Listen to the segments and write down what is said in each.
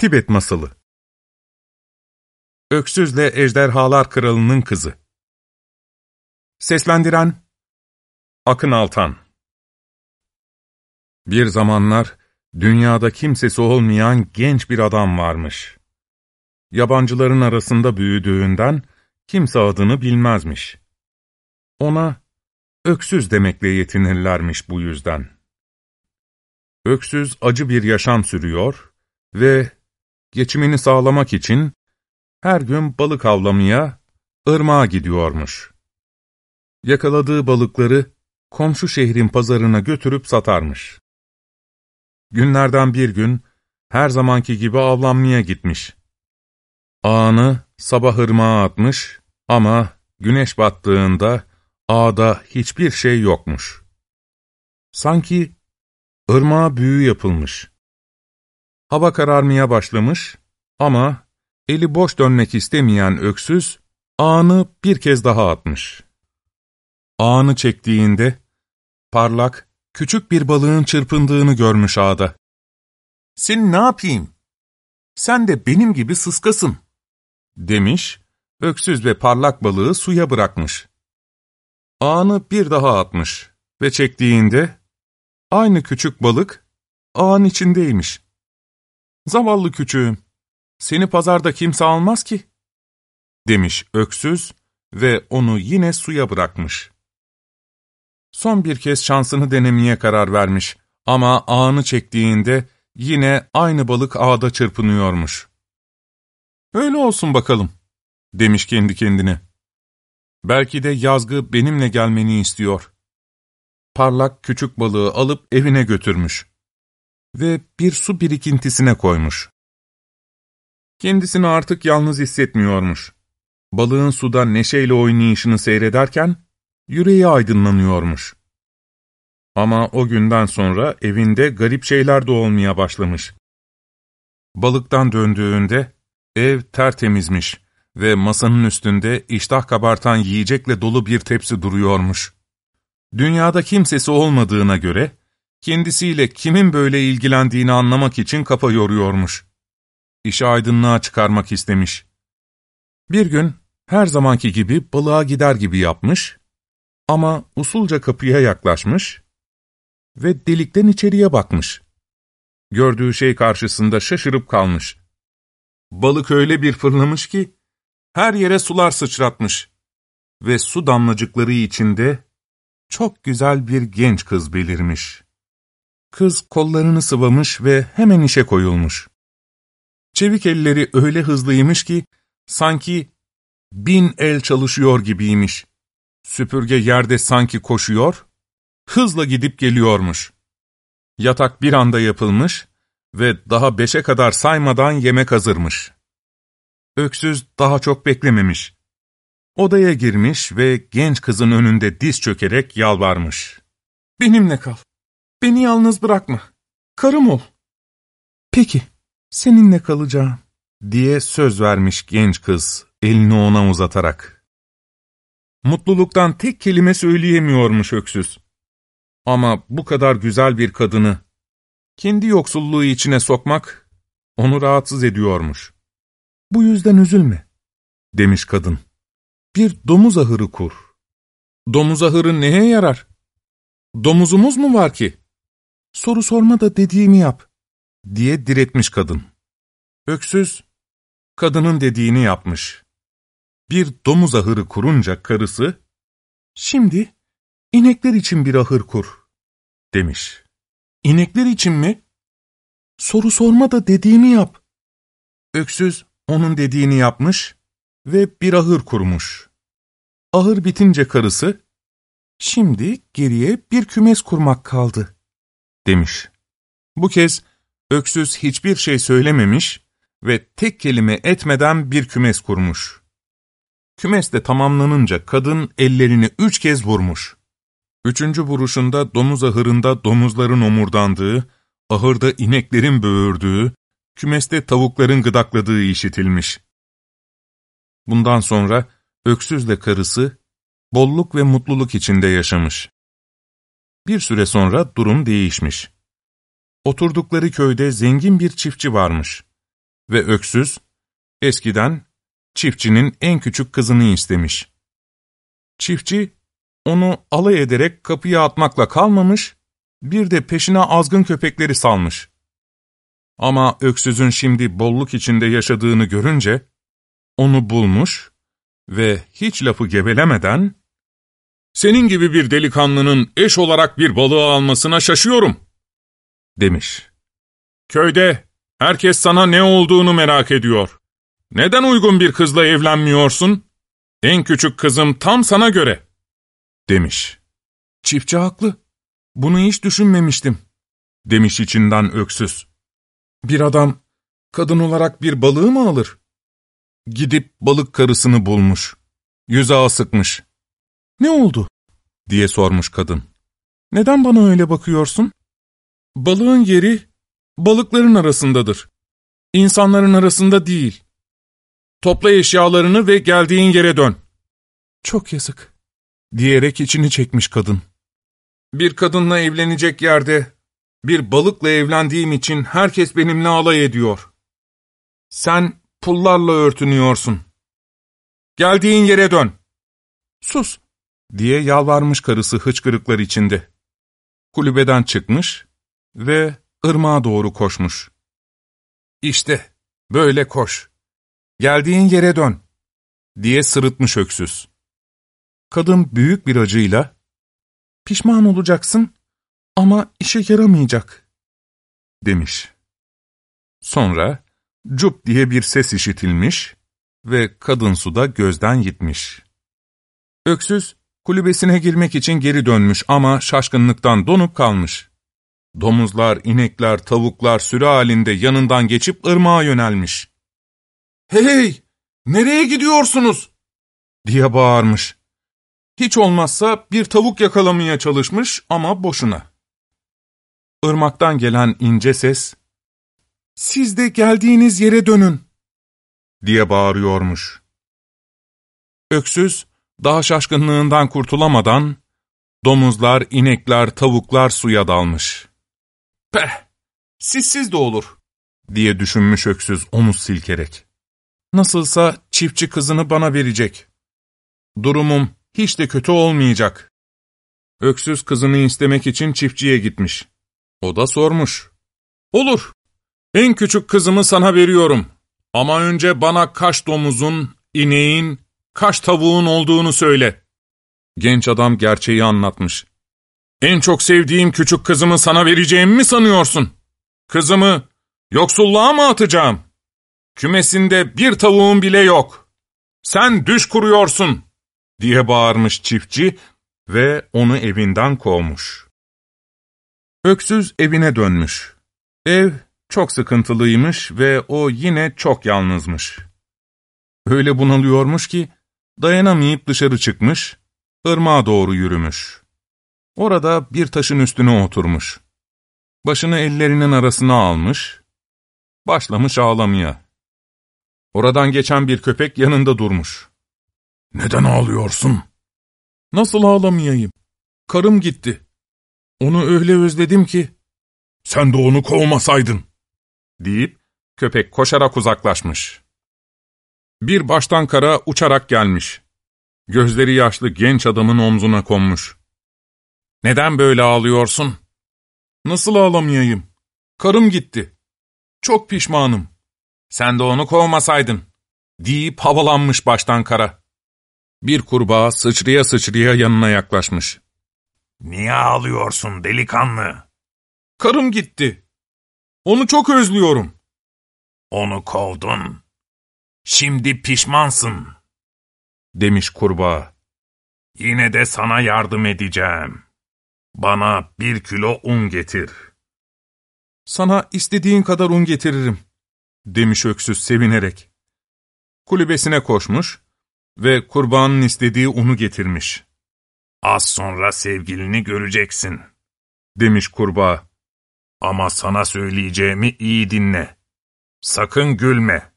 Tibet Masalı Öksüzle Ejderhalar Kralı'nın Kızı Seslendiren Akın Altan Bir zamanlar dünyada kimsesi olmayan genç bir adam varmış. Yabancıların arasında büyüdüğünden kimse adını bilmezmiş. Ona öksüz demekle yetinirlermiş bu yüzden. Öksüz acı bir yaşam sürüyor ve geçimini sağlamak için her gün balık avlamaya ırmağa gidiyormuş. Yakaladığı balıkları komşu şehrin pazarına götürüp satarmış. Günlerden bir gün her zamanki gibi avlanmaya gitmiş. Ağını sabah ırmağa atmış ama güneş battığında ağda hiçbir şey yokmuş. Sanki ırmağa büyü yapılmış. Hava kararmaya başlamış ama eli boş dönmek istemeyen öksüz, ağını bir kez daha atmış. Ağını çektiğinde, parlak, küçük bir balığın çırpındığını görmüş ağda. ''Seni ne yapayım? Sen de benim gibi sıskasın.'' demiş, öksüz ve parlak balığı suya bırakmış. Ağını bir daha atmış ve çektiğinde, aynı küçük balık ağın içindeymiş. ''Zavallı küçüğüm, seni pazarda kimse almaz ki.'' demiş öksüz ve onu yine suya bırakmış. Son bir kez şansını denemeye karar vermiş ama ağını çektiğinde yine aynı balık ağda çırpınıyormuş. ''Öyle olsun bakalım.'' demiş kendi kendine. ''Belki de yazgı benimle gelmeni istiyor.'' Parlak küçük balığı alıp evine götürmüş ve bir su birikintisine koymuş. Kendisini artık yalnız hissetmiyormuş. Balığın suda neşeyle oynayışını seyrederken, yüreği aydınlanıyormuş. Ama o günden sonra evinde garip şeyler de olmaya başlamış. Balıktan döndüğünde, ev tertemizmiş ve masanın üstünde iştah kabartan yiyecekle dolu bir tepsi duruyormuş. Dünyada kimsesi olmadığına göre, kendisiyle kimin böyle ilgilendiğini anlamak için kafa yoruyormuş. İşi aydınlığa çıkarmak istemiş. Bir gün her zamanki gibi balığa gider gibi yapmış ama usulca kapıya yaklaşmış ve delikten içeriye bakmış. Gördüğü şey karşısında şaşırıp kalmış. Balık öyle bir fırlamış ki her yere sular sıçratmış ve su damlacıkları içinde çok güzel bir genç kız belirmiş. Kız kollarını sıvamış ve hemen işe koyulmuş. Çevik elleri öyle hızlıymış ki, sanki bin el çalışıyor gibiymiş. Süpürge yerde sanki koşuyor, hızla gidip geliyormuş. Yatak bir anda yapılmış ve daha beşe kadar saymadan yemek hazırmış. Öksüz daha çok beklememiş. Odaya girmiş ve genç kızın önünde diz çökerek yalvarmış. ''Benimle kal. Beni yalnız bırakma. Karım ol.'' ''Peki, seninle kalacağım.'' diye söz vermiş genç kız, elini ona uzatarak. Mutluluktan tek kelime söyleyemiyormuş öksüz. Ama bu kadar güzel bir kadını, kendi yoksulluğu içine sokmak, onu rahatsız ediyormuş. ''Bu yüzden üzülme.'' demiş kadın. ''Bir domuz ahırı kur.'' ''Domuz ahırı neye yarar? Domuzumuz mu var ki?'' ''Soru sorma da dediğimi yap.'' diye diretmiş kadın. Öksüz, kadının dediğini yapmış. Bir domuz ahırı kurunca karısı, ''Şimdi inekler için bir ahır kur.'' demiş. ''İnekler için mi?'' ''Soru sorma da dediğimi yap.'' Öksüz onun dediğini yapmış ve bir ahır kurmuş. Ahır bitince karısı, ''Şimdi geriye bir kümes kurmak kaldı.'' Demiş. Bu kez öksüz hiçbir şey söylememiş ve tek kelime etmeden bir kümes kurmuş. Kümes de tamamlanınca kadın ellerini üç kez vurmuş. Üçüncü vuruşunda domuz ahırında domuzların omurdandığı, ahırda ineklerin böğürdüğü, kümeste tavukların gıdakladığı işitilmiş. Bundan sonra öksüzle karısı, bolluk ve mutluluk içinde yaşamış. Bir süre sonra durum değişmiş. Oturdukları köyde zengin bir çiftçi varmış. ve öksüz, eskiden çiftçinin en küçük kızını istemiş. Çiftçi, onu alay ederek kapıya atmakla kalmamış, bir de peşine azgın köpekleri salmış. Ama öksüzün şimdi bolluk içinde yaşadığını görünce, onu bulmuş ve hiç lafı gevelemeden, ''Senin gibi bir delikanlının eş olarak bir balığı almasına şaşıyorum.'' demiş. ''Köyde herkes sana ne olduğunu merak ediyor. Neden uygun bir kızla evlenmiyorsun? En küçük kızım tam sana göre.'' demiş. Çiftçi haklı. Bunu hiç düşünmemiştim, demiş içinden öksüz. Bir adam kadın olarak bir balığı mı alır? Gidip balık karısını bulmuş. Yüze sıkmış. Ne oldu? diye sormuş kadın. Neden bana öyle bakıyorsun? Balığın yeri balıkların arasındadır. İnsanların arasında değil. Topla eşyalarını ve geldiğin yere dön. Çok yazık, diyerek içini çekmiş kadın. Bir kadınla evlenecek yerde, bir balıkla evlendiğim için herkes benimle alay ediyor. Sen pullarla örtünüyorsun. Geldiğin yere dön. Sus, diye yalvarmış karısı hıçkırıklar içinde. Kulübeden çıkmış ve ırmağa doğru koşmuş. İşte, böyle koş. Geldiğin yere dön, diye sırıtmış öksüz. Kadın büyük bir acıyla, pişman olacaksın ama işe yaramayacak, demiş. Sonra, cup diye bir ses işitilmiş ve kadın suda gözden gitmiş. Öksüz, kulübesine girmek için geri dönmüş ama şaşkınlıktan donup kalmış. Domuzlar, inekler, tavuklar sürü halinde yanından geçip ırmağa yönelmiş. ''Hey, nereye gidiyorsunuz?'' diye bağırmış. Hiç olmazsa bir tavuk yakalamaya çalışmış ama boşuna. Irmaktan gelen ince ses, ''Siz de geldiğiniz yere dönün.'' diye bağırıyormuş. Öksüz, daha şaşkınlığından kurtulamadan, domuzlar, inekler, tavuklar suya dalmış. ''Peh, sizsiz de olur.'' diye düşünmüş öksüz omuz silkerek. ''Nasılsa çiftçi kızını bana verecek. Durumum hiç de kötü olmayacak.'' Öksüz kızını istemek için çiftçiye gitmiş. O da sormuş. ''Olur, en küçük kızımı sana veriyorum. Ama önce bana kaç domuzun, ineğin, kaç tavuğun olduğunu söyle.'' Genç adam gerçeği anlatmış. ''En çok sevdiğim küçük kızımı sana vereceğimi mi sanıyorsun? Kızımı yoksulluğa mı atacağım? Kümesinde bir tavuğun bile yok. Sen düş kuruyorsun.'' diye bağırmış çiftçi ve onu evinden kovmuş. Öksüz evine dönmüş. Ev çok sıkıntılıymış ve o yine çok yalnızmış. Öyle bunalıyormuş ki dayanamayıp dışarı çıkmış, ırmağa doğru yürümüş. Orada bir taşın üstüne oturmuş. Başını ellerinin arasına almış, başlamış ağlamaya. Oradan geçen bir köpek yanında durmuş. ''Neden ağlıyorsun?'' ''Nasıl ağlamayayım? Karım gitti. Onu öyle özledim ki.'' ''Sen de onu kovmasaydın.'' deyip köpek koşarak uzaklaşmış. Bir baştan kara uçarak gelmiş. Gözleri yaşlı genç adamın omzuna konmuş. ''Neden böyle ağlıyorsun?'' ''Nasıl ağlamayayım? Karım gitti. Çok pişmanım. Sen de onu kovmasaydın.'' deyip havalanmış baştan kara. Bir kurbağa sıçraya sıçraya yanına yaklaşmış. ''Niye ağlıyorsun delikanlı?'' ''Karım gitti. Onu çok özlüyorum.'' ''Onu kovdun. Şimdi pişmansın.'' demiş kurbağa. ''Yine de sana yardım edeceğim. Bana bir kilo un getir.'' ''Sana istediğin kadar un getiririm.'' demiş öksüz sevinerek. Kulübesine koşmuş ve kurbanın istediği unu getirmiş. ''Az sonra sevgilini göreceksin.'' demiş kurbağa. ''Ama sana söyleyeceğimi iyi dinle. Sakın gülme.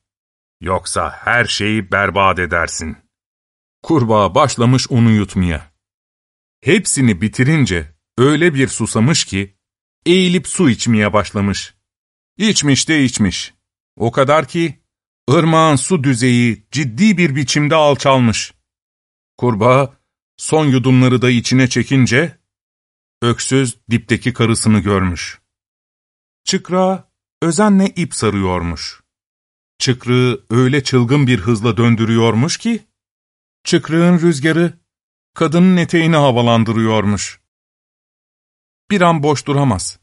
Yoksa her şeyi berbat edersin.'' Kurbağa başlamış unu yutmaya. Hepsini bitirince öyle bir susamış ki, eğilip su içmeye başlamış. İçmiş de içmiş. O kadar ki, ırmağın su düzeyi ciddi bir biçimde alçalmış. Kurbağa, son yudumları da içine çekince, öksüz dipteki karısını görmüş. Çıkra özenle ip sarıyormuş. Çıkrığı öyle çılgın bir hızla döndürüyormuş ki, çıkrığın rüzgarı kadının eteğini havalandırıyormuş. Bir an boş duramaz,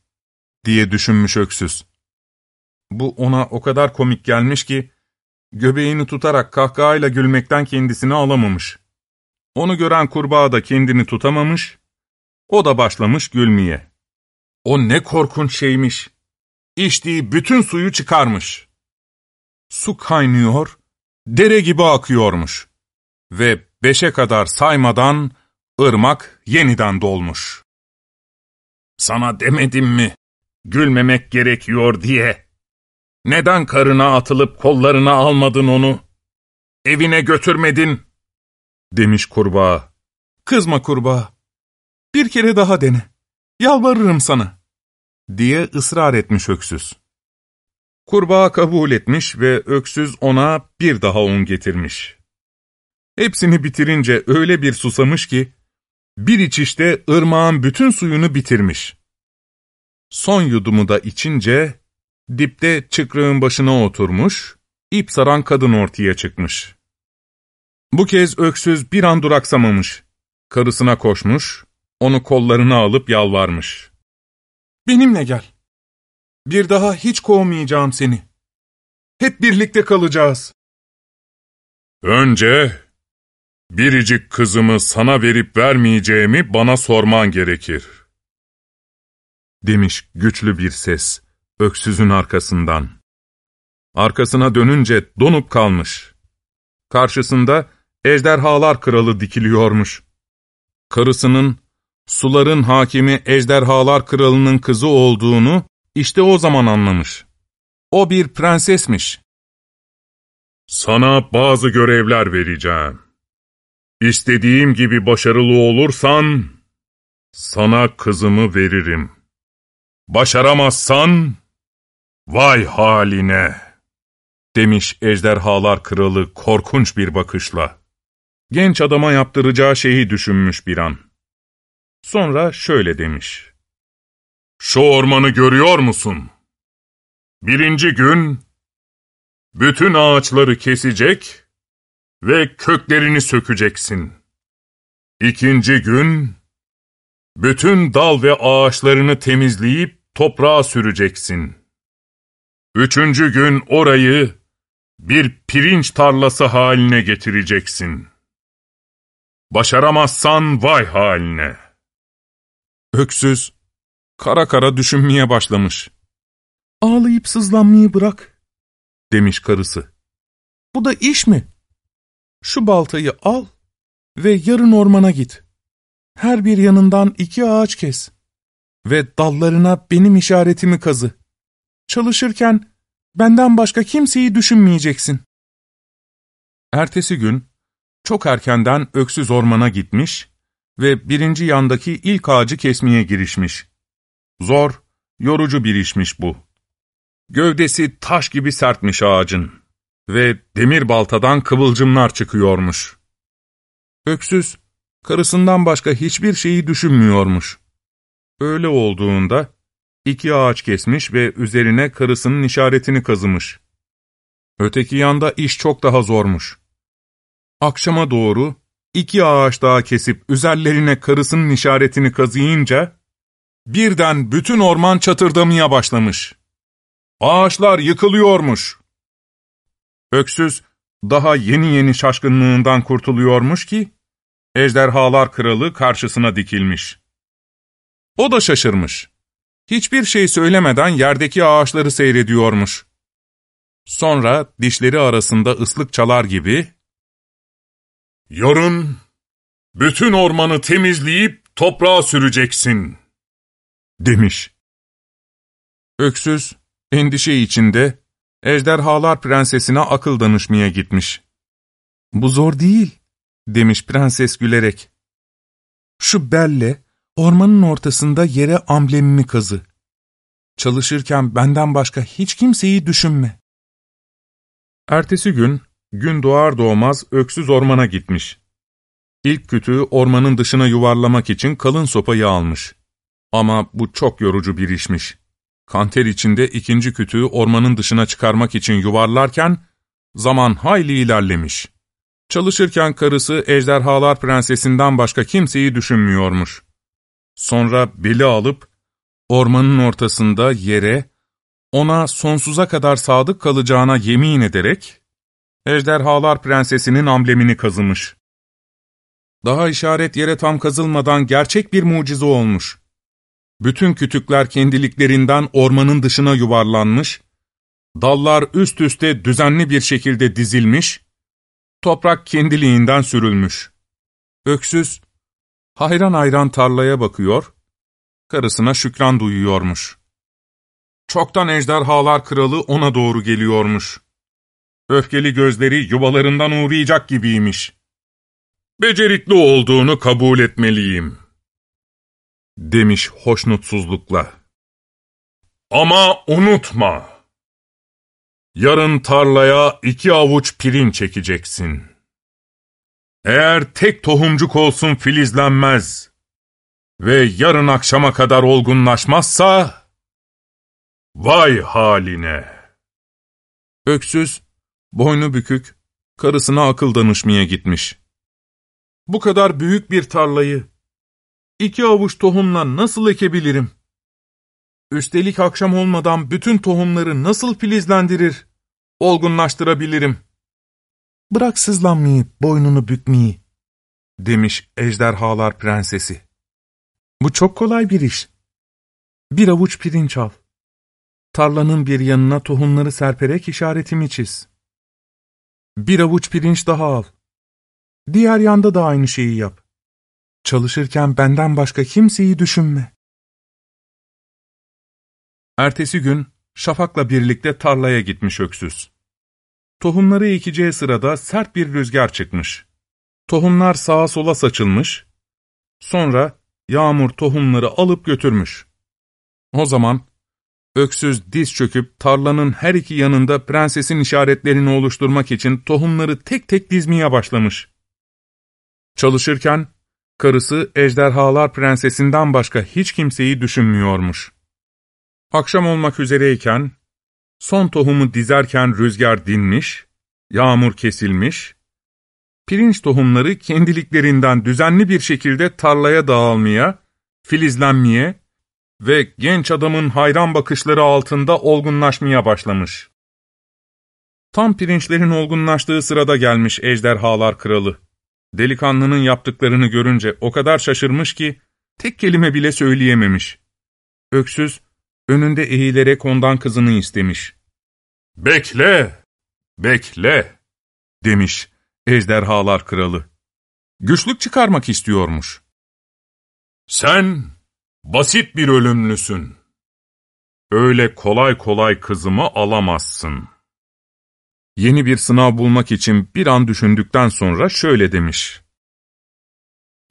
diye düşünmüş öksüz. Bu ona o kadar komik gelmiş ki, göbeğini tutarak kahkahayla gülmekten kendisini alamamış. Onu gören kurbağa da kendini tutamamış, o da başlamış gülmeye. O ne korkunç şeymiş. İçtiği bütün suyu çıkarmış. Su kaynıyor, dere gibi akıyormuş. Ve beşe kadar saymadan ırmak yeniden dolmuş. Sana demedim mi, gülmemek gerekiyor diye. Neden karına atılıp kollarına almadın onu? Evine götürmedin, demiş kurbağa. Kızma kurbağa, bir kere daha dene, yalvarırım sana, diye ısrar etmiş öksüz. Kurbağa kabul etmiş ve öksüz ona bir daha un getirmiş. Hepsini bitirince öyle bir susamış ki, bir içişte ırmağın bütün suyunu bitirmiş. Son yudumu da içince, dipte çıkrığın başına oturmuş, ip saran kadın ortaya çıkmış. Bu kez öksüz bir an duraksamamış, karısına koşmuş, onu kollarına alıp yalvarmış. ''Benimle gel. Bir daha hiç kovmayacağım seni. Hep birlikte kalacağız.'' ''Önce biricik kızımı sana verip vermeyeceğimi bana sorman gerekir.'' demiş güçlü bir ses öksüzün arkasından. Arkasına dönünce donup kalmış. Karşısında ejderhalar kralı dikiliyormuş. Karısının suların hakimi ejderhalar kralının kızı olduğunu işte o zaman anlamış. O bir prensesmiş. Sana bazı görevler vereceğim. İstediğim gibi başarılı olursan, sana kızımı veririm. Başaramazsan, vay haline, demiş ejderhalar kralı korkunç bir bakışla. Genç adama yaptıracağı şeyi düşünmüş bir an. Sonra şöyle demiş. Şu ormanı görüyor musun? Birinci gün, bütün ağaçları kesecek ve köklerini sökeceksin. İkinci gün, bütün dal ve ağaçlarını temizleyip toprağa süreceksin. Üçüncü gün orayı bir pirinç tarlası haline getireceksin. Başaramazsan vay haline. Öksüz, kara kara düşünmeye başlamış. Ağlayıp sızlanmayı bırak, demiş karısı. Bu da iş mi? Şu baltayı al ve yarın ormana git. Her bir yanından iki ağaç kes. Ve dallarına benim işaretimi kazı. Çalışırken benden başka kimseyi düşünmeyeceksin. Ertesi gün, çok erkenden öksüz ormana gitmiş ve birinci yandaki ilk ağacı kesmeye girişmiş. Zor, yorucu bir işmiş bu. Gövdesi taş gibi sertmiş ağacın ve demir baltadan kıvılcımlar çıkıyormuş. Öksüz, karısından başka hiçbir şeyi düşünmüyormuş. Öyle olduğunda iki ağaç kesmiş ve üzerine karısının işaretini kazımış. Öteki yanda iş çok daha zormuş. Akşama doğru iki ağaç daha kesip üzerlerine karısının işaretini kazıyınca, birden bütün orman çatırdamaya başlamış. Ağaçlar yıkılıyormuş. Öksüz, daha yeni yeni şaşkınlığından kurtuluyormuş ki, ejderhalar kralı karşısına dikilmiş. O da şaşırmış. Hiçbir şey söylemeden yerdeki ağaçları seyrediyormuş. Sonra dişleri arasında ıslık çalar gibi, ''Yarın bütün ormanı temizleyip toprağa süreceksin.'' Demiş. Öksüz, endişe içinde, ejderhalar prensesine akıl danışmaya gitmiş. ''Bu zor değil.'' demiş prenses gülerek. ''Şu belle, ormanın ortasında yere amblemimi kazı. Çalışırken benden başka hiç kimseyi düşünme. Ertesi gün, gün doğar doğmaz öksüz ormana gitmiş. İlk kütüğü ormanın dışına yuvarlamak için kalın sopayı almış. Ama bu çok yorucu bir işmiş. Kanter içinde ikinci kütüğü ormanın dışına çıkarmak için yuvarlarken, zaman hayli ilerlemiş. Çalışırken karısı ejderhalar prensesinden başka kimseyi düşünmüyormuş. Sonra beli alıp, ormanın ortasında yere, ona sonsuza kadar sadık kalacağına yemin ederek, ejderhalar prensesinin amblemini kazımış. Daha işaret yere tam kazılmadan gerçek bir mucize olmuş. Bütün kütükler kendiliklerinden ormanın dışına yuvarlanmış, dallar üst üste düzenli bir şekilde dizilmiş, toprak kendiliğinden sürülmüş. Öksüz, hayran hayran tarlaya bakıyor, karısına şükran duyuyormuş. Çoktan ejderhalar kralı ona doğru geliyormuş. Öfkeli gözleri yuvalarından uğrayacak gibiymiş. Becerikli olduğunu kabul etmeliyim, demiş hoşnutsuzlukla. Ama unutma, yarın tarlaya iki avuç pirin çekeceksin. Eğer tek tohumcuk olsun filizlenmez ve yarın akşama kadar olgunlaşmazsa, vay haline! Öksüz, boynu bükük, karısına akıl danışmaya gitmiş. Bu kadar büyük bir tarlayı, iki avuç tohumla nasıl ekebilirim? Üstelik akşam olmadan bütün tohumları nasıl filizlendirir, olgunlaştırabilirim? Bırak sızlanmayı, boynunu bükmeyi, demiş ejderhalar prensesi. Bu çok kolay bir iş. Bir avuç pirinç al. Tarlanın bir yanına tohumları serperek işaretimi çiz. Bir avuç pirinç daha al. Diğer yanda da aynı şeyi yap. Çalışırken benden başka kimseyi düşünme. Ertesi gün Şafak'la birlikte tarlaya gitmiş öksüz. Tohumları ekeceği sırada sert bir rüzgar çıkmış. Tohumlar sağa sola saçılmış. Sonra yağmur tohumları alıp götürmüş. O zaman öksüz diz çöküp tarlanın her iki yanında prensesin işaretlerini oluşturmak için tohumları tek tek dizmeye başlamış. Çalışırken karısı ejderhalar prensesinden başka hiç kimseyi düşünmüyormuş. Akşam olmak üzereyken, son tohumu dizerken rüzgar dinmiş, yağmur kesilmiş, pirinç tohumları kendiliklerinden düzenli bir şekilde tarlaya dağılmaya, filizlenmeye ve genç adamın hayran bakışları altında olgunlaşmaya başlamış. Tam pirinçlerin olgunlaştığı sırada gelmiş ejderhalar kralı. Delikanlının yaptıklarını görünce o kadar şaşırmış ki tek kelime bile söyleyememiş. Öksüz, önünde eğilerek ondan kızını istemiş. ''Bekle, bekle.'' demiş ejderhalar kralı. Güçlük çıkarmak istiyormuş. ''Sen basit bir ölümlüsün. Öyle kolay kolay kızımı alamazsın.'' Yeni bir sınav bulmak için bir an düşündükten sonra şöyle demiş.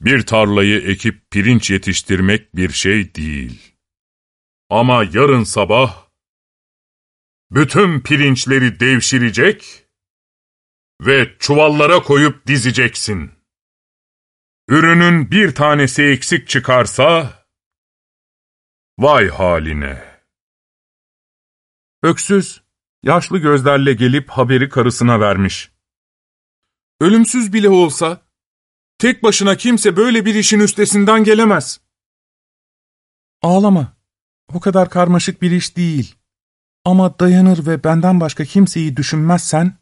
Bir tarlayı ekip pirinç yetiştirmek bir şey değil. Ama yarın sabah bütün pirinçleri devşirecek ve çuvallara koyup dizeceksin. Ürünün bir tanesi eksik çıkarsa, vay haline. Öksüz, yaşlı gözlerle gelip haberi karısına vermiş. Ölümsüz bile olsa, tek başına kimse böyle bir işin üstesinden gelemez. Ağlama. O kadar karmaşık bir iş değil. Ama dayanır ve benden başka kimseyi düşünmezsen,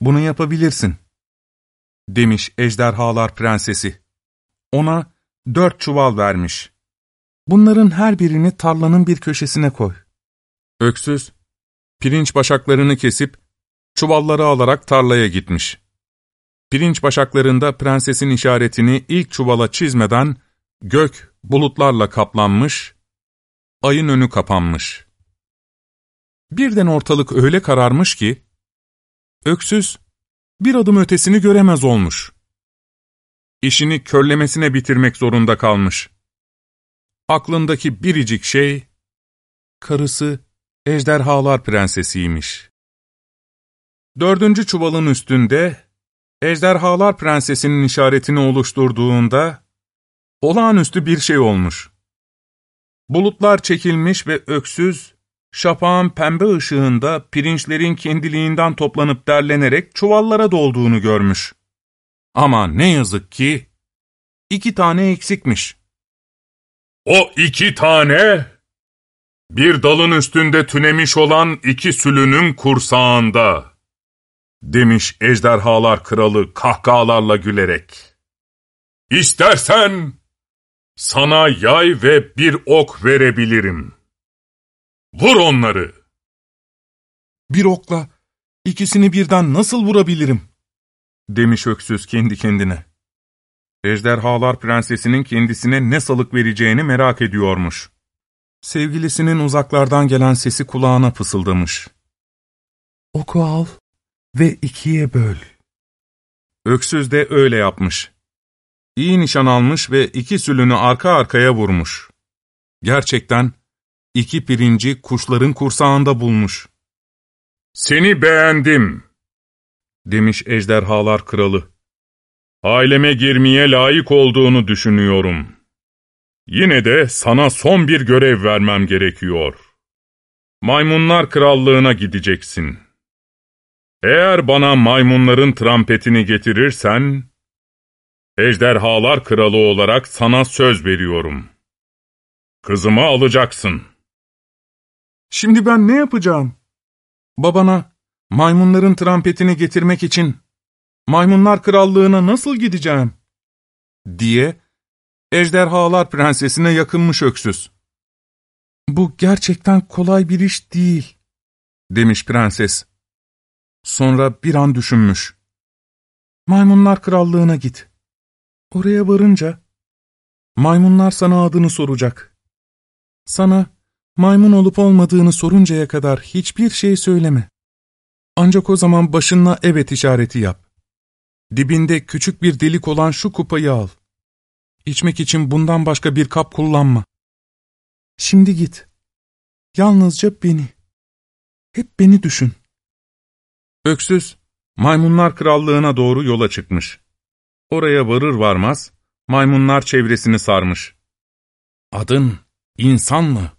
bunu yapabilirsin. Demiş ejderhalar prensesi. Ona dört çuval vermiş. Bunların her birini tarlanın bir köşesine koy. Öksüz, pirinç başaklarını kesip, çuvalları alarak tarlaya gitmiş. Pirinç başaklarında prensesin işaretini ilk çuvala çizmeden, gök bulutlarla kaplanmış, ayın önü kapanmış. Birden ortalık öyle kararmış ki, öksüz bir adım ötesini göremez olmuş. İşini körlemesine bitirmek zorunda kalmış. Aklındaki biricik şey, karısı ejderhalar prensesiymiş. Dördüncü çuvalın üstünde, Ejderhalar Prensesi'nin işaretini oluşturduğunda, olağanüstü bir şey olmuş. Bulutlar çekilmiş ve öksüz, şapağın pembe ışığında pirinçlerin kendiliğinden toplanıp derlenerek çuvallara dolduğunu görmüş. Ama ne yazık ki, iki tane eksikmiş. O iki tane, bir dalın üstünde tünemiş olan iki sülünün kursağında, demiş ejderhalar kralı kahkahalarla gülerek. İstersen, sana yay ve bir ok verebilirim. Vur onları. Bir okla ikisini birden nasıl vurabilirim? Demiş öksüz kendi kendine. Ejderhalar prensesinin kendisine ne salık vereceğini merak ediyormuş. Sevgilisinin uzaklardan gelen sesi kulağına fısıldamış. Oku al ve ikiye böl. Öksüz de öyle yapmış. İyi nişan almış ve iki sülünü arka arkaya vurmuş. Gerçekten iki pirinci kuşların kursağında bulmuş. Seni beğendim, demiş ejderhalar kralı. Aileme girmeye layık olduğunu düşünüyorum. Yine de sana son bir görev vermem gerekiyor. Maymunlar krallığına gideceksin. Eğer bana maymunların trampetini getirirsen, ejderhalar kralı olarak sana söz veriyorum. Kızımı alacaksın. Şimdi ben ne yapacağım? Babana maymunların trampetini getirmek için maymunlar krallığına nasıl gideceğim? Diye ejderhalar prensesine yakınmış öksüz. Bu gerçekten kolay bir iş değil, demiş prenses. Sonra bir an düşünmüş. Maymunlar krallığına git. Oraya varınca maymunlar sana adını soracak. Sana maymun olup olmadığını soruncaya kadar hiçbir şey söyleme. Ancak o zaman başınla evet işareti yap. Dibinde küçük bir delik olan şu kupayı al. İçmek için bundan başka bir kap kullanma. Şimdi git. Yalnızca beni. Hep beni düşün. Öksüz, maymunlar krallığına doğru yola çıkmış. Oraya varır varmaz, maymunlar çevresini sarmış. Adın insan mı?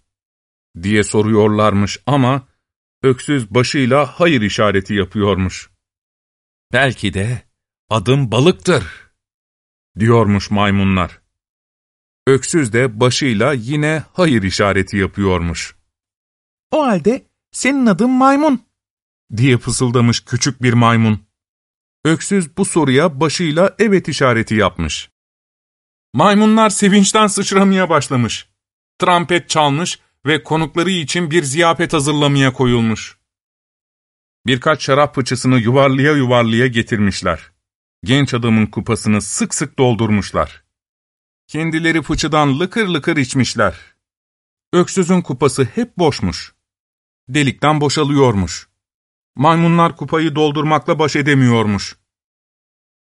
diye soruyorlarmış ama öksüz başıyla hayır işareti yapıyormuş. Belki de adım balıktır, diyormuş maymunlar. Öksüz de başıyla yine hayır işareti yapıyormuş. O halde senin adın maymun, diye fısıldamış küçük bir maymun. Öksüz bu soruya başıyla evet işareti yapmış. Maymunlar sevinçten sıçramaya başlamış. Trampet çalmış ve konukları için bir ziyafet hazırlamaya koyulmuş. Birkaç şarap fıçısını yuvarlıya yuvarlıya getirmişler. Genç adamın kupasını sık sık doldurmuşlar. Kendileri fıçıdan lıkır lıkır içmişler. Öksüzün kupası hep boşmuş. Delikten boşalıyormuş. Maymunlar kupayı doldurmakla baş edemiyormuş.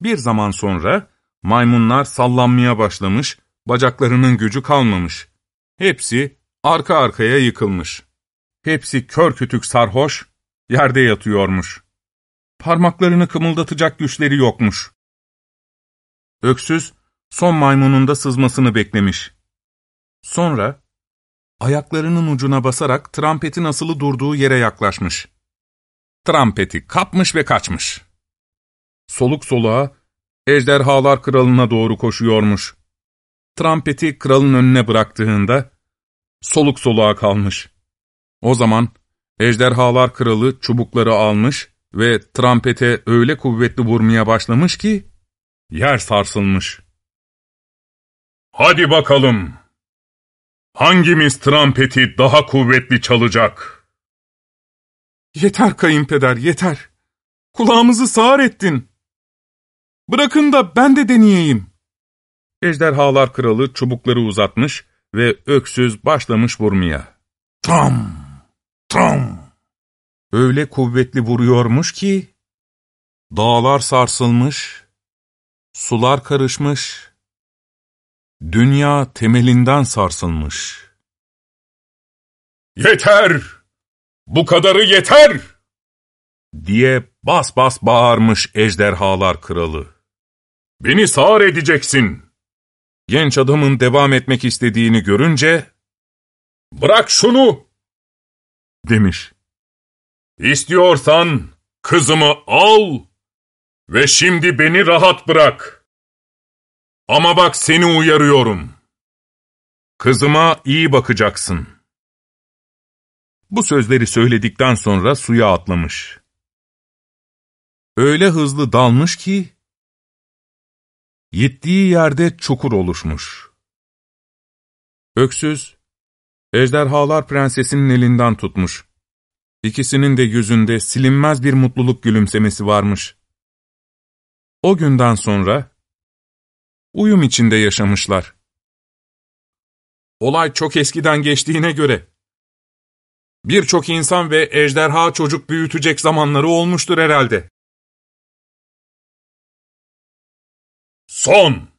Bir zaman sonra maymunlar sallanmaya başlamış, bacaklarının gücü kalmamış. Hepsi arka arkaya yıkılmış. Hepsi kör kütük sarhoş, yerde yatıyormuş. Parmaklarını kımıldatacak güçleri yokmuş. Öksüz, son maymunun da sızmasını beklemiş. Sonra, ayaklarının ucuna basarak trampetin asılı durduğu yere yaklaşmış. Trampeti kapmış ve kaçmış. Soluk soluğa, ejderhalar kralına doğru koşuyormuş. Trampeti kralın önüne bıraktığında, soluk soluğa kalmış. O zaman, ejderhalar kralı çubukları almış ve trampete öyle kuvvetli vurmaya başlamış ki, yer sarsılmış. Hadi bakalım, hangimiz trampeti daha kuvvetli çalacak?'' Yeter kayınpeder, yeter. Kulağımızı sağır ettin. Bırakın da ben de deneyeyim. Ejderhalar kralı çubukları uzatmış ve öksüz başlamış vurmaya. Tam, tam. Öyle kuvvetli vuruyormuş ki, dağlar sarsılmış, sular karışmış, dünya temelinden sarsılmış. Yeter! Bu kadarı yeter! diye bas bas bağırmış ejderhalar kralı. Beni sağır edeceksin. Genç adamın devam etmek istediğini görünce, Bırak şunu. demiş. İstiyorsan kızımı al ve şimdi beni rahat bırak. Ama bak seni uyarıyorum. Kızıma iyi bakacaksın. Bu sözleri söyledikten sonra suya atlamış. Öyle hızlı dalmış ki, gittiği yerde çukur oluşmuş. Öksüz, ejderhalar prensesinin elinden tutmuş. İkisinin de yüzünde silinmez bir mutluluk gülümsemesi varmış. O günden sonra, uyum içinde yaşamışlar. Olay çok eskiden geçtiğine göre, birçok insan ve ejderha çocuk büyütecek zamanları olmuştur herhalde. Son!